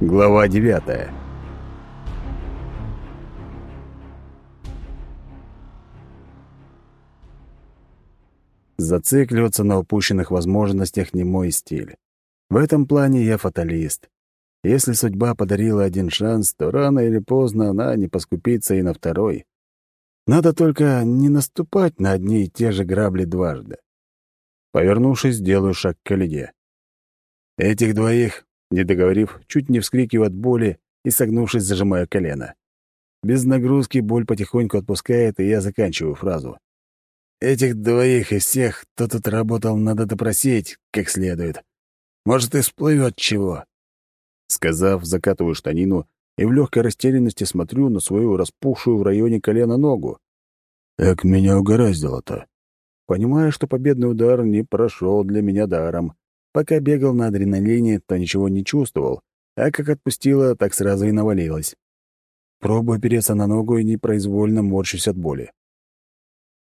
Глава девятая. Зацикливаться на упущенных возможностях не мой стиль. В этом плане я фаталист. Если судьба подарила один шанс, то рано или поздно она не поскупится и на второй. Надо только не наступать на одни и те же грабли дважды. Повернувшись, делаю шаг к Калиде. Этих двоих, не договорив, чуть не вскрикиваю от боли и, согнувшись, зажимаю колено. Без нагрузки боль потихоньку отпускает, и я заканчиваю фразу. Этих двоих из всех, кто тут работал, надо допросить как следует. Может, и всплывет чего. Сказав, закатываю штанину и в легкой растерянности смотрю на свою распухшую в районе колена ногу. Как меня угораздило-то. Понимая, что победный удар не прошел для меня даром. Пока бегал на адреналине, то ничего не чувствовал, а как отпустило, так сразу и навалилось. Пробую опереться на ногу и непроизвольно морщусь от боли.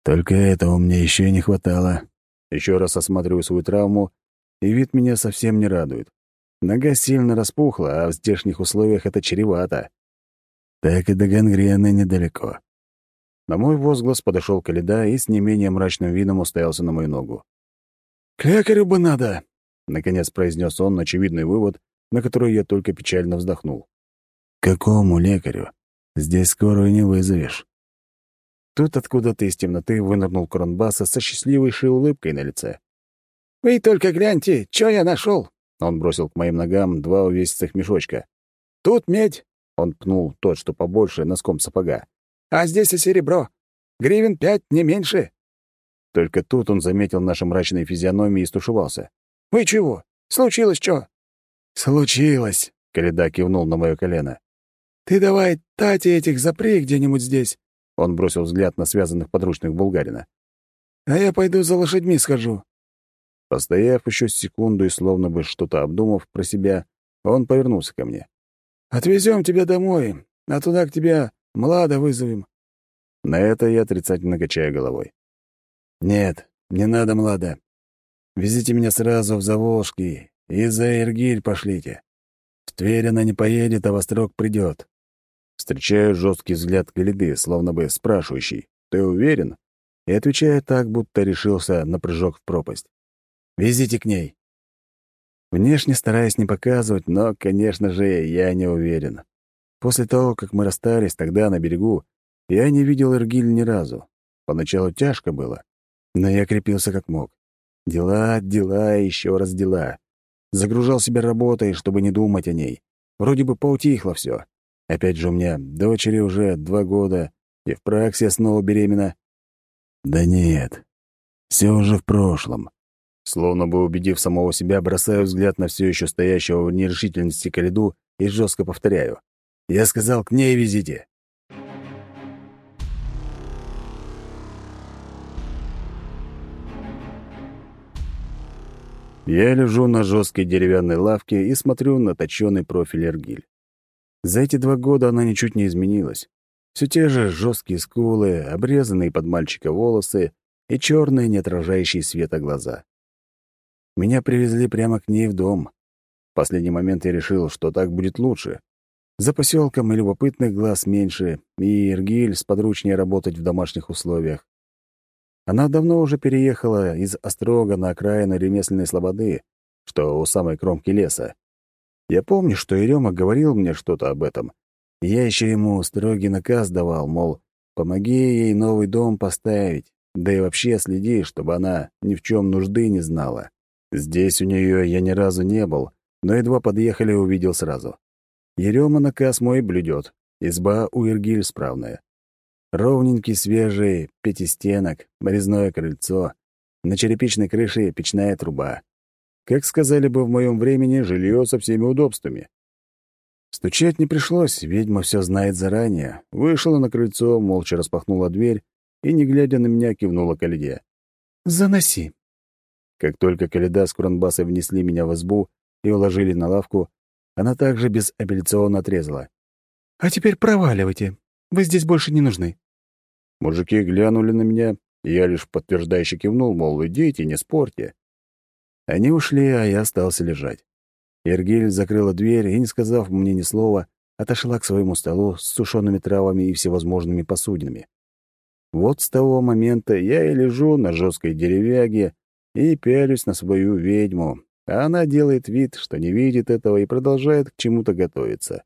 Только этого мне еще и не хватало. Еще раз осматриваю свою травму, и вид меня совсем не радует. Нога сильно распухла, а в здешних условиях это чревато. Так и до гангрены недалеко. На мой возглас подошел Каледа и с не менее мрачным видом уставился на мою ногу. «К лекарю бы надо!» — наконец произнес он очевидный вывод, на который я только печально вздохнул. «Какому лекарю? Здесь скорую не вызовешь». Тут откуда-то из темноты вынырнул Кронбаса со счастливейшей улыбкой на лице. «Вы только гляньте, что я нашел!» Он бросил к моим ногам два увесистых мешочка. «Тут медь!» — он пнул тот, что побольше, носком сапога. «А здесь и серебро. Гривен пять, не меньше». Только тут он заметил наши мрачные физиономии и стушевался. «Вы чего? Случилось что?» «Случилось!» — Каледа кивнул на мое колено. «Ты давай тати этих запри где-нибудь здесь. Он бросил взгляд на связанных подручных булгарина. «А я пойду за лошадьми схожу». Постояв еще секунду и словно бы что-то обдумав про себя, он повернулся ко мне. «Отвезем тебя домой, а туда к тебе Млада вызовем». На это я отрицательно качаю головой. «Нет, не надо, Млада. Везите меня сразу в Заволжский и за Иргиль пошлите. В Тверь она не поедет, а во Острог придет. Встречаю жесткий взгляд Галиды, словно бы спрашивающий «Ты уверен?» и отвечаю так, будто решился на прыжок в пропасть. «Везите к ней». Внешне стараясь не показывать, но, конечно же, я не уверен. После того, как мы расстались тогда на берегу, я не видел Иргиль ни разу. Поначалу тяжко было, но я крепился как мог. Дела, дела еще раз дела. Загружал себя работой, чтобы не думать о ней. Вроде бы поутихло все. Опять же, у меня дочери уже два года, и в праксе снова беременна. Да нет, все уже в прошлом. Словно бы убедив самого себя, бросаю взгляд на все еще стоящего в нерешительности Калиду и жестко повторяю. Я сказал, к ней везите. Я лежу на жесткой деревянной лавке и смотрю на точёный профиль Эргиль. За эти два года она ничуть не изменилась. Все те же жесткие скулы, обрезанные под мальчика волосы и черные, не отражающие света глаза. Меня привезли прямо к ней в дом. В последний момент я решил, что так будет лучше. За поселком и любопытных глаз меньше, и Иргиль сподручнее работать в домашних условиях. Она давно уже переехала из Острога на окраину ремесленной слободы, что у самой кромки леса. Я помню, что Ерема говорил мне что-то об этом. Я еще ему строгий наказ давал, мол, помоги ей новый дом поставить, да и вообще следи, чтобы она ни в чем нужды не знала. Здесь у нее я ни разу не был, но едва подъехали, увидел сразу. Ерема наказ мой блюдет, изба у Иргиль справная. Ровненький, свежий пятистенок, резное крыльцо, на черепичной крыше печная труба. Как сказали бы в моем времени, жилье со всеми удобствами. Стучать не пришлось, ведьма все знает заранее. Вышла на крыльцо, молча распахнула дверь и, не глядя на меня, кивнула Каледе. «Заноси». Как только Каледа с Куранбасой внесли меня в избу и уложили на лавку, она также безапелляционно отрезала. «А теперь проваливайте. Вы здесь больше не нужны». Мужики глянули на меня, и я лишь подтверждающе кивнул, мол, идите, не спорьте. Они ушли, а я остался лежать. Иргиль закрыла дверь и, не сказав мне ни слова, отошла к своему столу с сушеными травами и всевозможными посудинами. Вот с того момента я и лежу на жесткой деревяге и пялюсь на свою ведьму, а она делает вид, что не видит этого и продолжает к чему-то готовиться.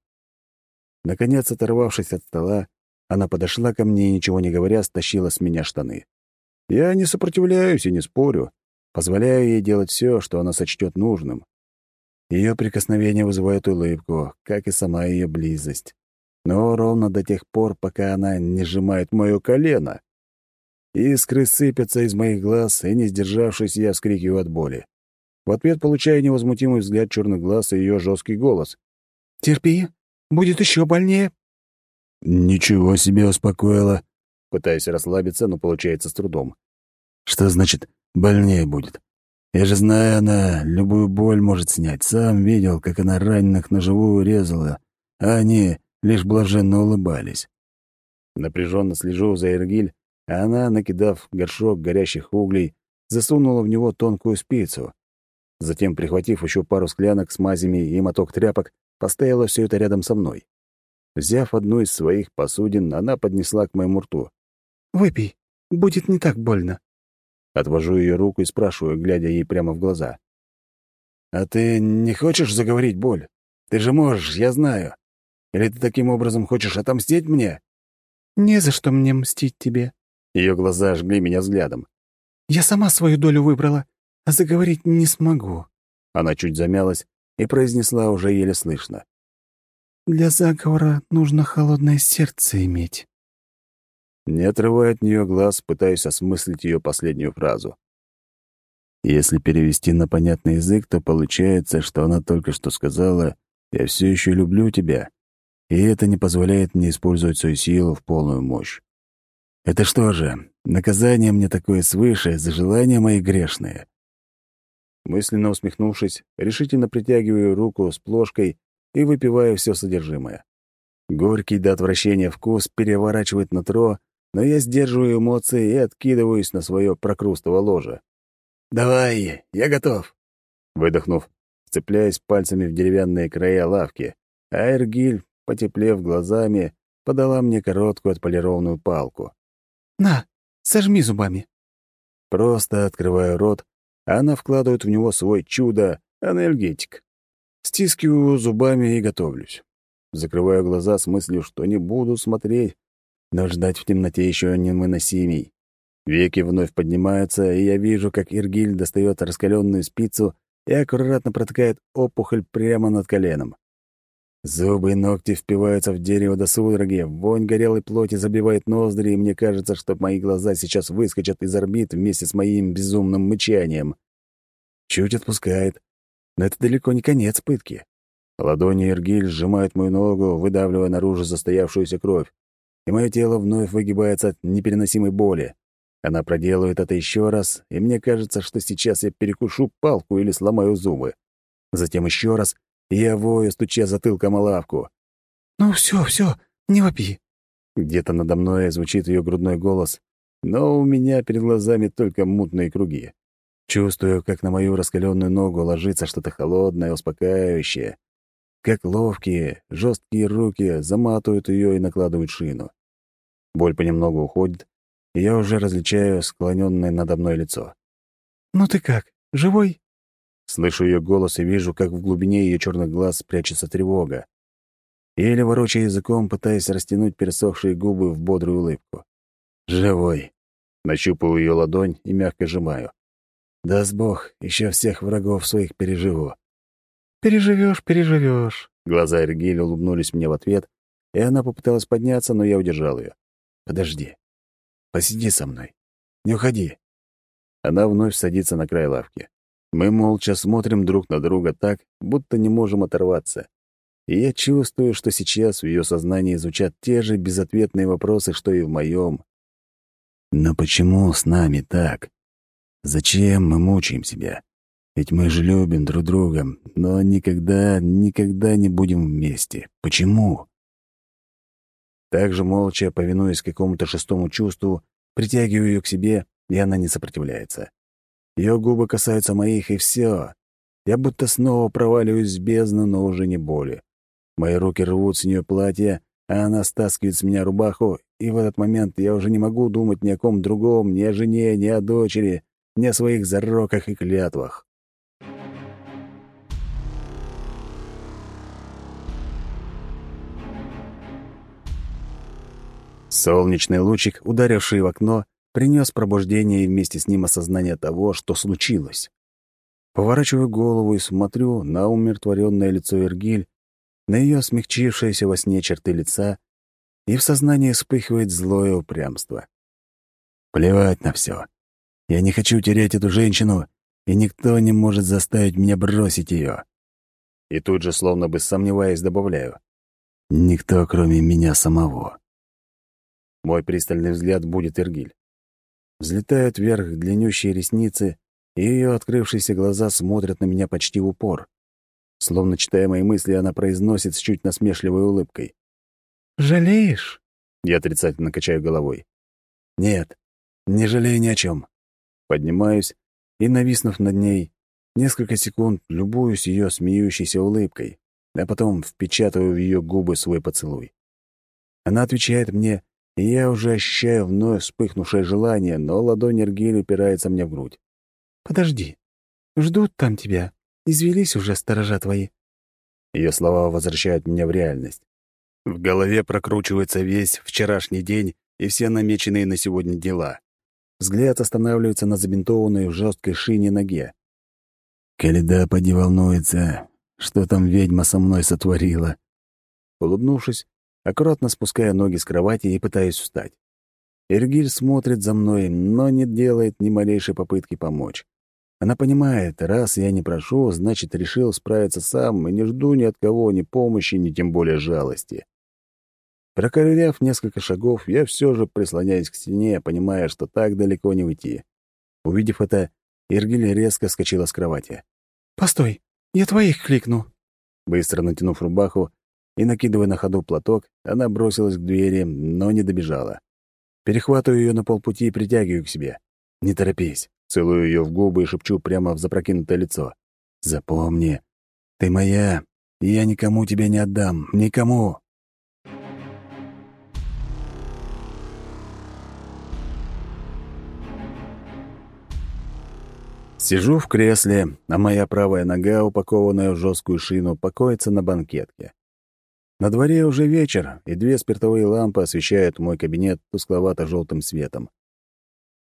Наконец, оторвавшись от стола, она подошла ко мне и, ничего не говоря, стащила с меня штаны. Я не сопротивляюсь и не спорю, позволяю ей делать все, что она сочтет нужным. Ее прикосновение вызывает улыбку, как и сама ее близость. Но ровно до тех пор, пока она не сжимает мое колено. Искры сыпятся из моих глаз, и, не сдержавшись, я вскрикиваю от боли. В ответ получаю невозмутимый взгляд черных глаз и ее жесткий голос. «Терпи, будет еще больнее». «Ничего себе успокоила». Пытаюсь расслабиться, но получается с трудом. «Что значит «больнее будет»? Я же знаю, она любую боль может снять. Сам видел, как она раненых на живую резала, а они лишь блаженно улыбались. Напряженно слежу за Эргиль, а она, накидав горшок горящих углей, засунула в него тонкую спицу. Затем, прихватив еще пару склянок с мазями и моток тряпок, поставила все это рядом со мной. Взяв одну из своих посудин, она поднесла к моему рту. «Выпей, будет не так больно». Отвожу ее руку и спрашиваю, глядя ей прямо в глаза. «А ты не хочешь заговорить боль? Ты же можешь, я знаю. Или ты таким образом хочешь отомстить мне?» «Не за что мне мстить тебе». Ее глаза жгли меня взглядом. «Я сама свою долю выбрала, а заговорить не смогу». Она чуть замялась и произнесла уже еле слышно. «Для заговора нужно холодное сердце иметь». Не отрывая от нее глаз, пытаюсь осмыслить ее последнюю фразу. Если перевести на понятный язык, то получается, что она только что сказала «Я все еще люблю тебя», и это не позволяет мне использовать свою силу в полную мощь. Это что же, наказание мне такое свыше за желания мои грешные? Мысленно усмехнувшись, решительно притягиваю руку с плошкой и выпиваю все содержимое. Горький до отвращения вкус переворачивает нутро, но я сдерживаю эмоции и откидываюсь на свое прокрустово ложе. «Давай, я готов!» Выдохнув, цепляясь пальцами в деревянные края лавки, а Эргиль, потеплев глазами, подала мне короткую отполированную палку. «На, сожми зубами!» Просто открываю рот, а она вкладывает в него свой чудо-анальгетик. Стискиваю зубами и готовлюсь. Закрываю глаза с мыслью, что не буду смотреть, но ждать в темноте еще невыносимей. Веки вновь поднимаются, и я вижу, как Иргиль достает раскаленную спицу и аккуратно протыкает опухоль прямо над коленом. Зубы и ногти впиваются в дерево до судороги, вонь горелой плоти забивает ноздри, и мне кажется, что мои глаза сейчас выскочат из орбит вместе с моим безумным мычанием. Чуть отпускает, но это далеко не конец пытки. Ладони Иргиль сжимают мою ногу, выдавливая наружу застоявшуюся кровь и мое тело вновь выгибается от непереносимой боли. Она проделывает это еще раз, и мне кажется, что сейчас я перекушу палку или сломаю зубы. Затем еще раз, и я вою, стуча затылком о лавку. «Ну все, все, не вопи». Где-то надо мной звучит ее грудной голос, но у меня перед глазами только мутные круги. Чувствую, как на мою раскаленную ногу ложится что-то холодное, успокаивающее. Как ловкие, жесткие руки заматывают ее и накладывают шину. Боль понемногу уходит, и я уже различаю склоненное надо мной лицо. «Ну ты как, живой?» Слышу ее голос и вижу, как в глубине ее черных глаз прячется тревога. Еле ворочая языком, пытаясь растянуть пересохшие губы в бодрую улыбку. «Живой!» Нащупываю ее ладонь и мягко сжимаю. «Даст Бог, еще всех врагов своих переживу». «Переживешь, переживешь». Глаза Эргиль улыбнулись мне в ответ, и она попыталась подняться, но я удержал ее. Подожди. Посиди со мной. Не уходи. Она вновь садится на край лавки. Мы молча смотрим друг на друга так, будто не можем оторваться. И я чувствую, что сейчас в ее сознании звучат те же безответные вопросы, что и в моем. Но почему с нами так? Зачем мы мучаем себя? Ведь мы же любим друг друга, но никогда, никогда не будем вместе. Почему? Также молча, повинуясь какому-то шестому чувству, притягиваю ее к себе, и она не сопротивляется. Ее губы касаются моих, и все. Я будто снова проваливаюсь в бездну, но уже не боли. Мои руки рвут с нее платье, а она стаскивает с меня рубаху, и в этот момент я уже не могу думать ни о ком другом, ни о жене, ни о дочери, ни о своих зароках и клятвах. Солнечный лучик, ударивший в окно, принес пробуждение и вместе с ним осознание того, что случилось. Поворачиваю голову и смотрю на умиротворенное лицо Иргиль, на ее смягчившееся во сне черты лица, и в сознании вспыхивает злое упрямство. Плевать на все. Я не хочу терять эту женщину, и никто не может заставить меня бросить ее. И тут же, словно бы сомневаясь, добавляю. Никто, кроме меня самого. Мой пристальный взгляд будет Иргиль. Взлетают вверх длиннющие ресницы, и ее открывшиеся глаза смотрят на меня почти в упор. Словно читая мои мысли, она произносит с чуть насмешливой улыбкой. «Жалеешь?» Я отрицательно качаю головой. «Нет, не жалею ни о чем. Поднимаюсь и, нависнув над ней, несколько секунд любуюсь ее смеющейся улыбкой, а потом впечатываю в ее губы свой поцелуй. Она отвечает мне и я уже ощущаю вновь вспыхнувшее желание, но ладонь Эргиль упирается мне в грудь. «Подожди. Ждут там тебя. Извелись уже сторожа твои». Ее слова возвращают меня в реальность. В голове прокручивается весь вчерашний день и все намеченные на сегодня дела. Взгляд останавливается на забинтованной в жесткой шине ноге. Каледа поди волнуется, что там ведьма со мной сотворила. Улыбнувшись, аккуратно спуская ноги с кровати и пытаясь встать. Эргиль смотрит за мной, но не делает ни малейшей попытки помочь. Она понимает, раз я не прошу, значит, решил справиться сам и не жду ни от кого ни помощи, ни тем более жалости. Проковыряв несколько шагов, я все же прислоняюсь к стене, понимая, что так далеко не уйти. Увидев это, Иргиль резко вскочила с кровати. «Постой, я твоих кликну». Быстро натянув рубаху, и, накидывая на ходу платок, она бросилась к двери, но не добежала. Перехватываю ее на полпути и притягиваю к себе. «Не торопись!» Целую ее в губы и шепчу прямо в запрокинутое лицо. «Запомни, ты моя, и я никому тебя не отдам, никому!» Сижу в кресле, а моя правая нога, упакованная в жесткую шину, покоится на банкетке. На дворе уже вечер, и две спиртовые лампы освещают мой кабинет тускловато-желтым светом.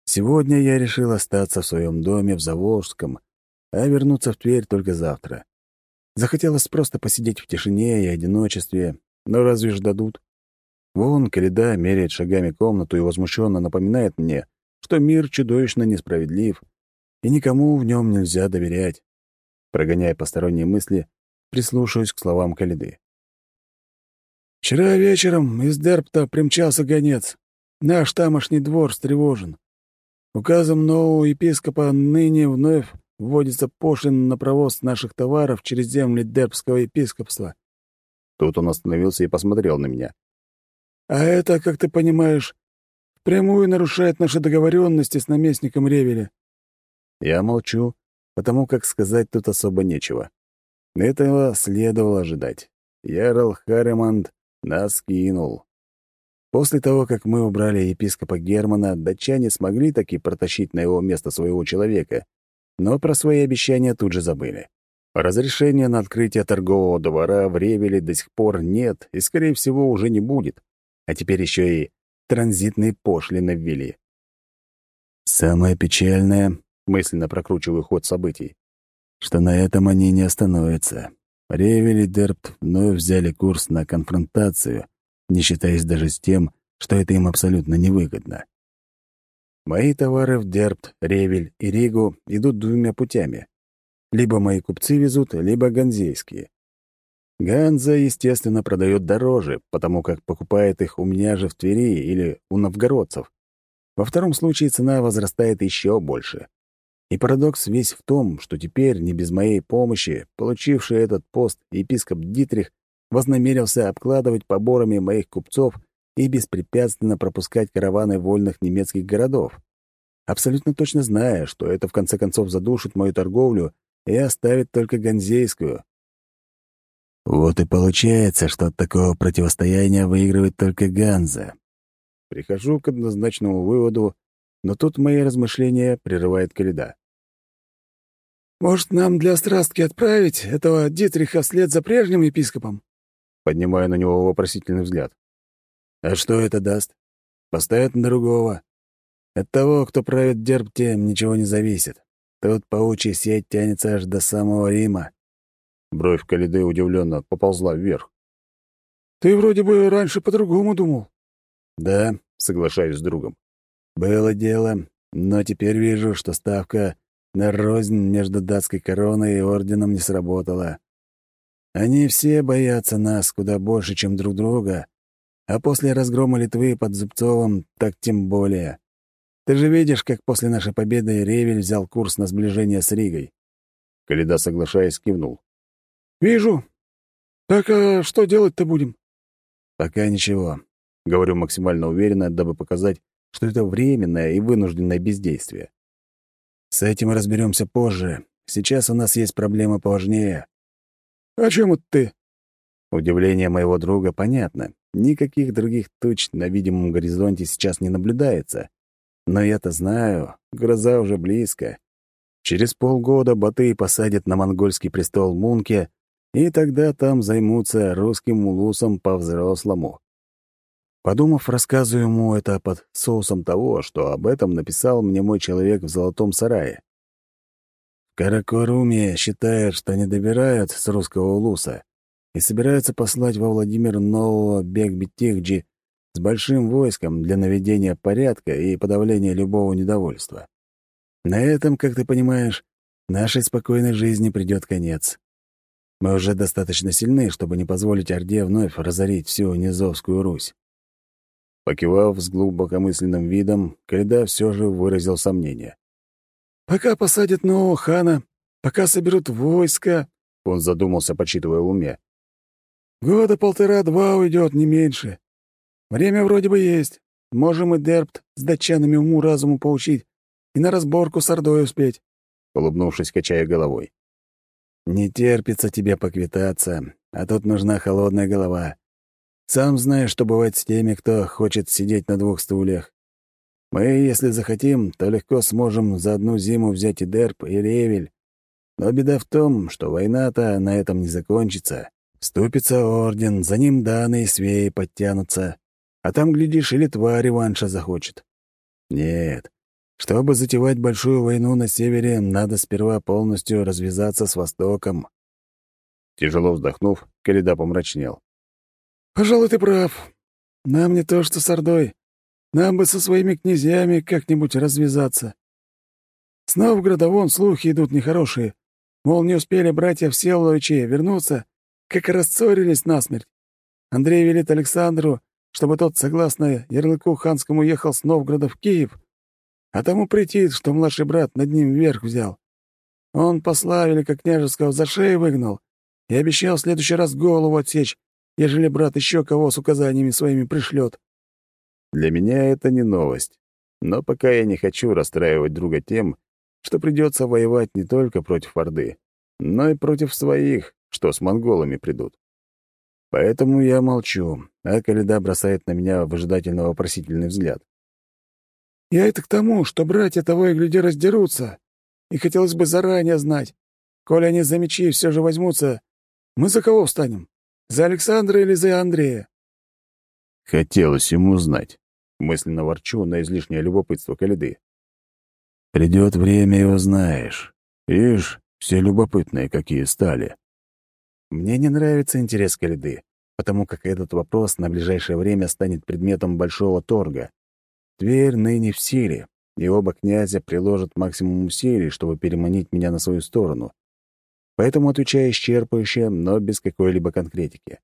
Сегодня я решил остаться в своем доме в Заволжском, а вернуться в Тверь только завтра. Захотелось просто посидеть в тишине и одиночестве, но разве ж дадут? Вон Каледа меряет шагами комнату и возмущенно напоминает мне, что мир чудовищно несправедлив, и никому в нем нельзя доверять. Прогоняя посторонние мысли, прислушиваюсь к словам Каледы. Вчера вечером из Дерпта примчался гонец. Наш тамошний двор встревожен. Указом нового епископа ныне вновь вводится пошлина на провоз наших товаров через земли Дербского епископства. Тут он остановился и посмотрел на меня. А это, как ты понимаешь, прямую нарушает наши договоренности с наместником Ревеля. Я молчу, потому как сказать тут особо нечего. Этого следовало ожидать. Ярл Хареманд нас кинул. После того, как мы убрали епископа Германа, датчане смогли таки протащить на его место своего человека, но про свои обещания тут же забыли. Разрешения на открытие торгового двора в Ревеле до сих пор нет и, скорее всего, уже не будет. А теперь еще и транзитные пошлины ввели. Самое печальное, мысленно прокручиваю ход событий, что на этом они не остановятся. Ревель и Дерпт вновь взяли курс на конфронтацию, не считаясь даже с тем, что это им абсолютно невыгодно. Мои товары в Дерпт, Ревель и Ригу идут двумя путями. Либо мои купцы везут, либо ганзейские. Ганза, естественно, продает дороже, потому как покупает их у меня же в Твери или у новгородцев. Во втором случае цена возрастает еще больше. И парадокс весь в том, что теперь, не без моей помощи, получивший этот пост епископ Дитрих вознамерился обкладывать поборами моих купцов и беспрепятственно пропускать караваны вольных немецких городов. Абсолютно точно зная, что это в конце концов задушит мою торговлю и оставит только Ганзейскую. Вот и получается, что от такого противостояния выигрывает только Ганза. Прихожу к однозначному выводу, но тут мои размышления прерывает Каледа. «Может, нам для страстки отправить этого Дитриха вслед за прежним епископом?» Поднимаю на него вопросительный взгляд. «А что это даст? Поставят на другого. От того, кто правит Дербте, ничего не зависит. Тут паучья сеть тянется аж до самого Рима». Бровь Калиды удивленно поползла вверх. «Ты вроде бы раньше по-другому думал». «Да», — соглашаюсь с другом. «Было дело, но теперь вижу, что ставка на рознь между датской короной и орденом не сработала. Они все боятся нас куда больше, чем друг друга, а после разгрома Литвы под Зубцовым так тем более. Ты же видишь, как после нашей победы Ревель взял курс на сближение с Ригой». Каледа, соглашаясь, кивнул. «Вижу. Так а что делать-то будем?» «Пока ничего», — говорю максимально уверенно, дабы показать, что это временное и вынужденное бездействие. С этим разберемся позже. Сейчас у нас есть проблема поважнее. О чем это ты? Удивление моего друга понятно. Никаких других туч на видимом горизонте сейчас не наблюдается. Но я-то знаю, гроза уже близко. Через полгода Батый посадят на монгольский престол Мунке, и тогда там займутся русским улусом по-взрослому. Подумав, рассказываю ему это под соусом того, что об этом написал мне мой человек в Золотом Сарае. В Каракоруме считают, что не добирают с русского улуса и собираются послать во Владимир нового Бекбетихджи с большим войском для наведения порядка и подавления любого недовольства. На этом, как ты понимаешь, нашей спокойной жизни придет конец. Мы уже достаточно сильны, чтобы не позволить Орде вновь разорить всю Низовскую Русь. Покивав с глубокомысленным видом, Кайда все же выразил сомнение. «Пока посадят нового хана, пока соберут войска...» Он задумался, почитывая в уме. «Года полтора-два уйдет, не меньше. Время вроде бы есть. Можем и Дерпт с датчанами уму-разуму поучить и на разборку с Ордой успеть», — улыбнувшись, качая головой. «Не терпится тебе поквитаться, а тут нужна холодная голова. Сам знаешь, что бывает с теми, кто хочет сидеть на двух стульях. Мы, если захотим, то легко сможем за одну зиму взять и Дерп, и Ревель. Но беда в том, что война-то на этом не закончится. Вступится орден, за ним Даны и Свеи подтянутся. А там, глядишь, и Литва реванша захочет. Нет. Чтобы затевать большую войну на севере, надо сперва полностью развязаться с Востоком. Тяжело вздохнув, Каледа помрачнел. «Пожалуй, ты прав. Нам не то, что с Ордой. Нам бы со своими князьями как-нибудь развязаться. С Новгорода вон слухи идут нехорошие. Мол, не успели братья Всеволодовичи вернуться, как рассорились насмерть. Андрей велит Александру, чтобы тот, согласно ярлыку ханскому, ехал с Новгорода в Киев, а тому претит, что младший брат над ним вверх взял. Он посла велика княжеского за шею выгнал и обещал в следующий раз голову отсечь, ежели брат еще кого с указаниями своими пришлет. Для меня это не новость. Но пока я не хочу расстраивать друга тем, что придется воевать не только против Орды, но и против своих, что с монголами придут. Поэтому я молчу, а Каледа бросает на меня выжидательно-вопросительный взгляд. «Я это к тому, что братья того и гляди раздерутся, и хотелось бы заранее знать, коли они за мечи все же возьмутся, мы за кого встанем? За Александра или за Андрея?» Хотелось ему знать. Мысленно ворчу на излишнее любопытство Калиды. «Придет время, и узнаешь. Ишь, все любопытные какие стали». Мне не нравится интерес Калиды, потому как этот вопрос на ближайшее время станет предметом большого торга. Тверь ныне в силе, и оба князя приложат максимум усилий, чтобы переманить меня на свою сторону поэтому отвечаю исчерпывающе, но без какой-либо конкретики.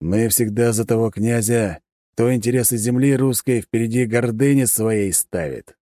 Мы всегда за того князя, кто интересы земли русской впереди гордыни своей ставит.